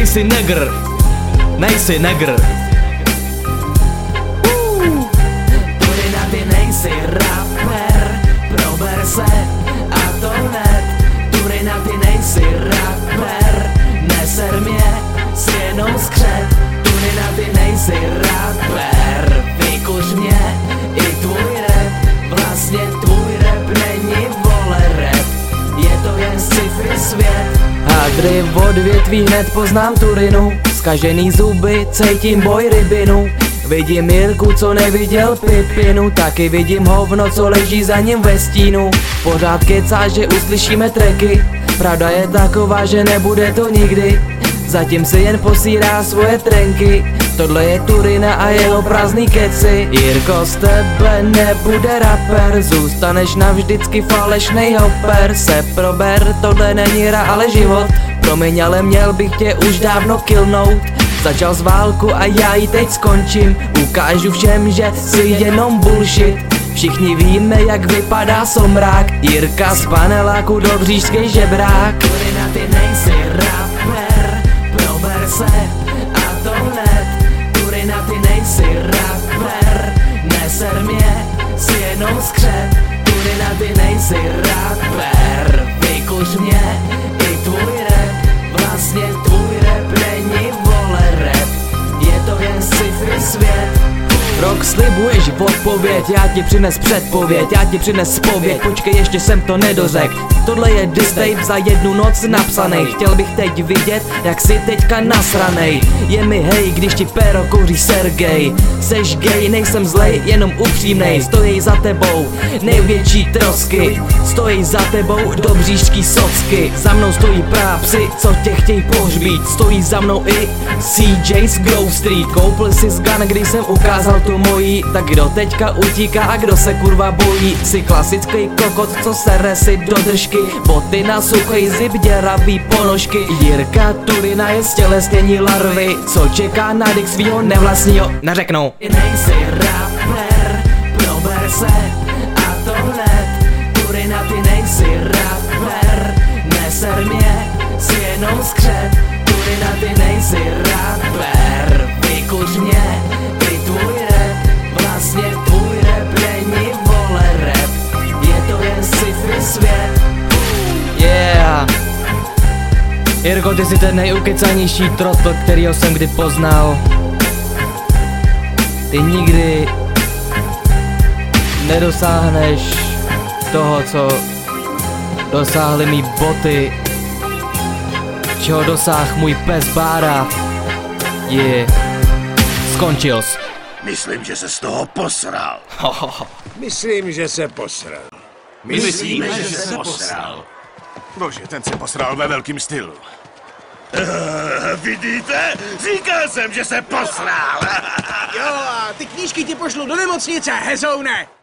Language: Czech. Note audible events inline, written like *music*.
nejsi negr, nejsi negr. Hadry v odvětví hned poznám Turinu. Skažený zuby, cítím boj rybinu. Vidím Jirku, co neviděl Pipinu. Taky vidím hovno, co leží za ním ve stínu. Pořád kecá, že uslyšíme treky. Pravda je taková, že nebude to nikdy. Zatím si jen posírá svoje trenky Tohle je Turina a jeho prázdný keci. Jirko, z tebe nebude rapper Zůstaneš navždycky falešnej hopper. Se prober, tohle není hra, ale život. Promiň, ale měl bych tě už dávno killnout Začal z válku a já ji teď skončím. Ukážu všem, že si jenom bullshit. Všichni víme, jak vypadá somrák. Jirka z paneláku do břížský žebrák. Turina, ty nejsi jsi jenom skřet Turina, ty nejsi rapper Slibuješ odpověď, já ti přines předpověď, já ti přines spověď, počkej ještě jsem to nedořek Tohle je distape za jednu noc napsaný Chtěl bych teď vidět, jak si teďka nasranej. Je mi hej, když ti péro kouří Sergej. Seš gay, nejsem zlej, jenom upřímnej. Stojí za tebou největší trosky. Stojí za tebou dobřížský socky. Za mnou stojí prápsi, co tě pohřbít Stojí za mnou i CJ z Grove Street. Koupil si z gun, když jsem ukázal tu mojí. Tak kdo teďka utíká a kdo se kurva bojí? Si klasický kokot, co sere si do držky. Boty na suchej zip, děravý ponožky. Jirka Turina je stělesnění larvy. Co čeká na dick svýho nevlastního? Neřeknou. Nejsi rapper, prober se a to Jirko, ty jsi ten nejukecanější trotl, kterýho jsem kdy poznal Ty nikdy nedosáhneš toho, co dosáhly mý boty, čeho dosáh můj pes Bára. Je, skončil jsi. Myslím, že se z toho posral. Myslím, že se posral. Myslíme, že se posral. Bože, ten se posral ve velkým stylu. Eh, *laughs* Vidíte? Říkal jsem, že se posral. Jo, a ty knížky ti pošlu do nemocnice, hezoune!